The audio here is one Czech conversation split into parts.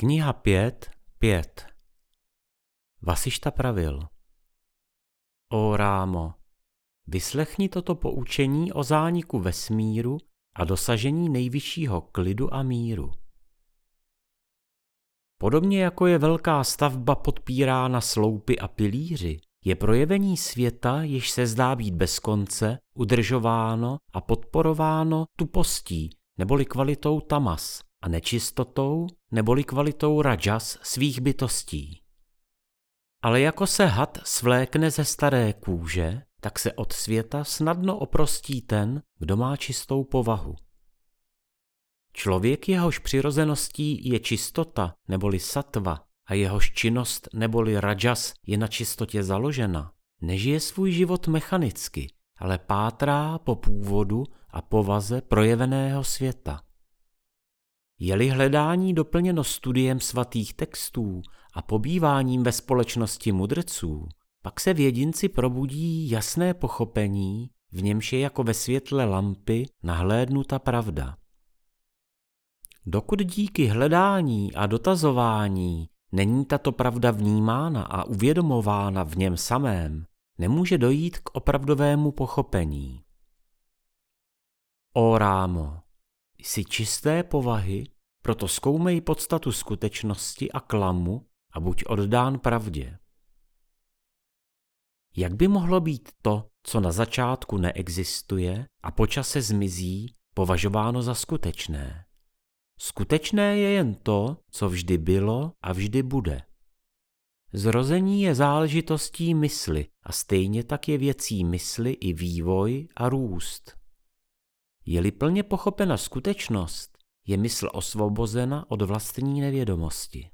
Kniha 5, 5 Vasišta pravil O Rámo, vyslechni toto poučení o zániku vesmíru a dosažení nejvyššího klidu a míru. Podobně jako je velká stavba podpírána sloupy a pilíři, je projevení světa, jež se zdá být bez konce, udržováno a podporováno tupostí neboli kvalitou tamas a nečistotou neboli kvalitou rajas svých bytostí. Ale jako se had svlékne ze staré kůže, tak se od světa snadno oprostí ten, kdo má čistou povahu. Člověk jehož přirozeností je čistota neboli satva a jehož činnost neboli rajas je na čistotě založena, nežije svůj život mechanicky, ale pátrá po původu a povaze projeveného světa. Je-li hledání doplněno studiem svatých textů a pobýváním ve společnosti mudrců, pak se v jedinci probudí jasné pochopení, v němž je jako ve světle lampy nahlédnuta pravda. Dokud díky hledání a dotazování není tato pravda vnímána a uvědomována v něm samém, nemůže dojít k opravdovému pochopení. O rámo, jsi čisté povahy, proto zkoumej podstatu skutečnosti a klamu a buď oddán pravdě. Jak by mohlo být to, co na začátku neexistuje a po čase zmizí, považováno za skutečné? Skutečné je jen to, co vždy bylo a vždy bude. Zrození je záležitostí mysli a stejně tak je věcí mysli i vývoj a růst. Je-li plně pochopena skutečnost, je mysl osvobozena od vlastní nevědomosti.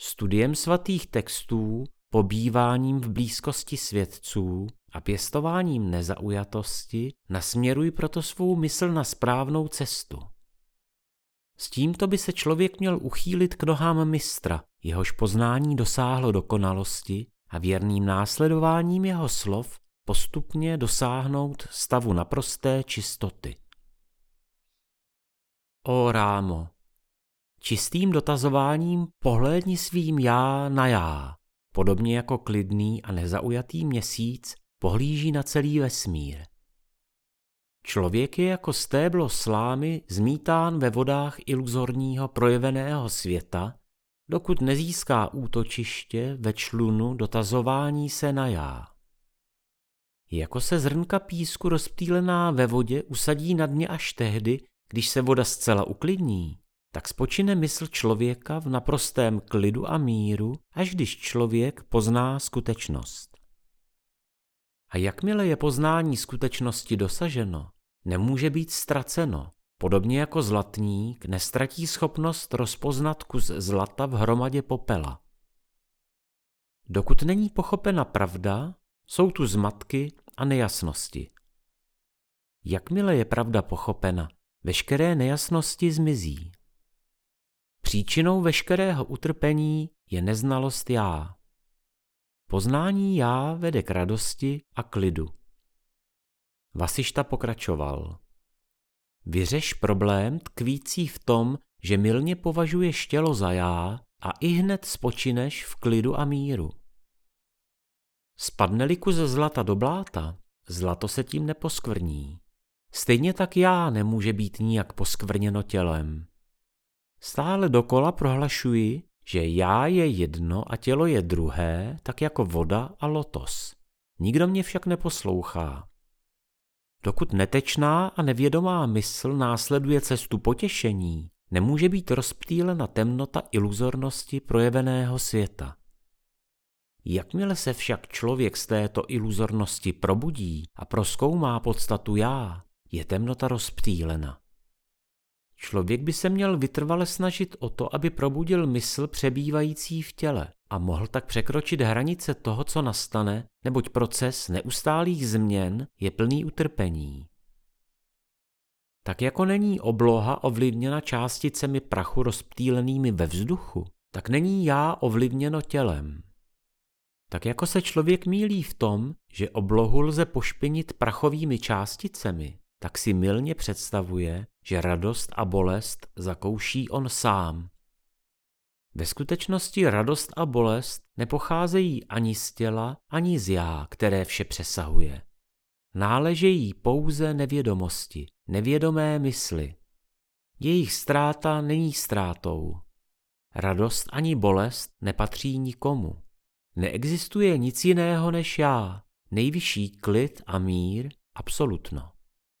Studiem svatých textů, pobýváním v blízkosti svědců a pěstováním nezaujatosti nasměruj proto svou mysl na správnou cestu. S tímto by se člověk měl uchýlit k nohám mistra, jehož poznání dosáhlo dokonalosti a věrným následováním jeho slov postupně dosáhnout stavu naprosté čistoty. O rámo, čistým dotazováním pohlédni svým já na já, podobně jako klidný a nezaujatý měsíc pohlíží na celý vesmír. Člověk je jako stéblo slámy zmítán ve vodách iluzorního projeveného světa, dokud nezíská útočiště ve člunu dotazování se na já. Jako se zrnka písku rozptýlená ve vodě usadí na dně až tehdy, když se voda zcela uklidní, tak spočine mysl člověka v naprostém klidu a míru, až když člověk pozná skutečnost. A jakmile je poznání skutečnosti dosaženo, nemůže být ztraceno. Podobně jako zlatník nestratí schopnost rozpoznat kus zlata v hromadě popela. Dokud není pochopena pravda, jsou tu zmatky a nejasnosti. Jakmile je pravda pochopena, veškeré nejasnosti zmizí. Příčinou veškerého utrpení je neznalost já. Poznání já vede k radosti a klidu. Vasišta pokračoval. Vyřeš problém tkvící v tom, že milně považuješ tělo za já a i hned spočineš v klidu a míru. Spadne-li kus zlata do bláta, zlato se tím neposkvrní. Stejně tak já nemůže být nijak poskvrněno tělem. Stále dokola prohlašuji, že já je jedno a tělo je druhé, tak jako voda a lotos. Nikdo mě však neposlouchá. Dokud netečná a nevědomá mysl následuje cestu potěšení, nemůže být rozptýlena temnota iluzornosti projeveného světa. Jakmile se však člověk z této iluzornosti probudí a proskoumá podstatu já, je temnota rozptýlena. Člověk by se měl vytrvale snažit o to, aby probudil mysl přebývající v těle a mohl tak překročit hranice toho, co nastane, neboť proces neustálých změn je plný utrpení. Tak jako není obloha ovlivněna částicemi prachu rozptýlenými ve vzduchu, tak není já ovlivněno tělem. Tak jako se člověk mílí v tom, že oblohu lze pošpinit prachovými částicemi, tak si milně představuje, že radost a bolest zakouší on sám. Ve skutečnosti radost a bolest nepocházejí ani z těla, ani z já, které vše přesahuje. Náležejí pouze nevědomosti, nevědomé mysli. Jejich ztráta není ztrátou. Radost ani bolest nepatří nikomu. Neexistuje nic jiného než já, nejvyšší klid a mír, absolutno.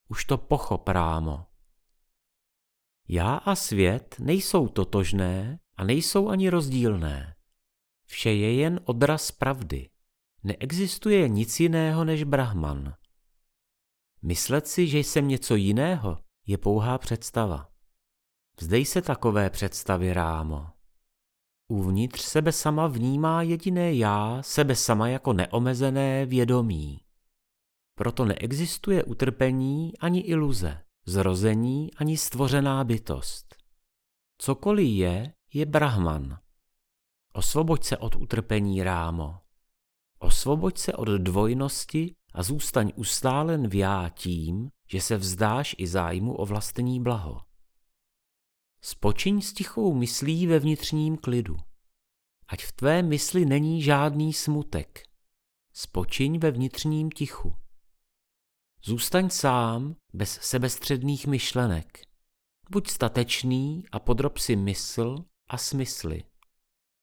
Už to pochop, rámo. Já a svět nejsou totožné a nejsou ani rozdílné. Vše je jen odraz pravdy. Neexistuje nic jiného než Brahman. Myslet si, že jsem něco jiného, je pouhá představa. Vzdej se takové představy, Rámo. Uvnitř sebe sama vnímá jediné já, sebe sama jako neomezené vědomí. Proto neexistuje utrpení ani iluze, zrození ani stvořená bytost. Cokoliv je, je Brahman. Osvoboď se od utrpení, Rámo. Osvoboď se od dvojnosti a zůstaň ustálen v já tím, že se vzdáš i zájmu o vlastní blaho. Spočiň s tichou myslí ve vnitřním klidu. Ať v tvé mysli není žádný smutek. Spočiň ve vnitřním tichu. Zůstaň sám, bez sebestředných myšlenek. Buď statečný a podrob si mysl a smysly.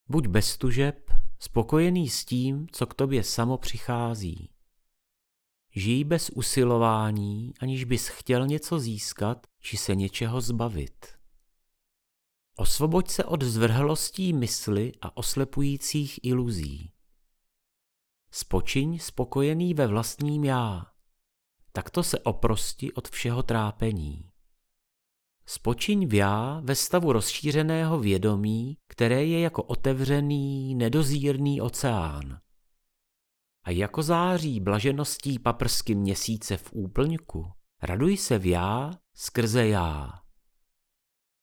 Buď bez tužeb, spokojený s tím, co k tobě samo přichází. Žij bez usilování, aniž bys chtěl něco získat či se něčeho zbavit. Osvoboď se od zvrhlostí mysli a oslepujících iluzí. Spočiň spokojený ve vlastním já. Takto se oprosti od všeho trápení. Spočiň v já ve stavu rozšířeného vědomí, které je jako otevřený, nedozírný oceán. A jako září blažeností paprsky měsíce v úplňku, raduj se v já skrze já.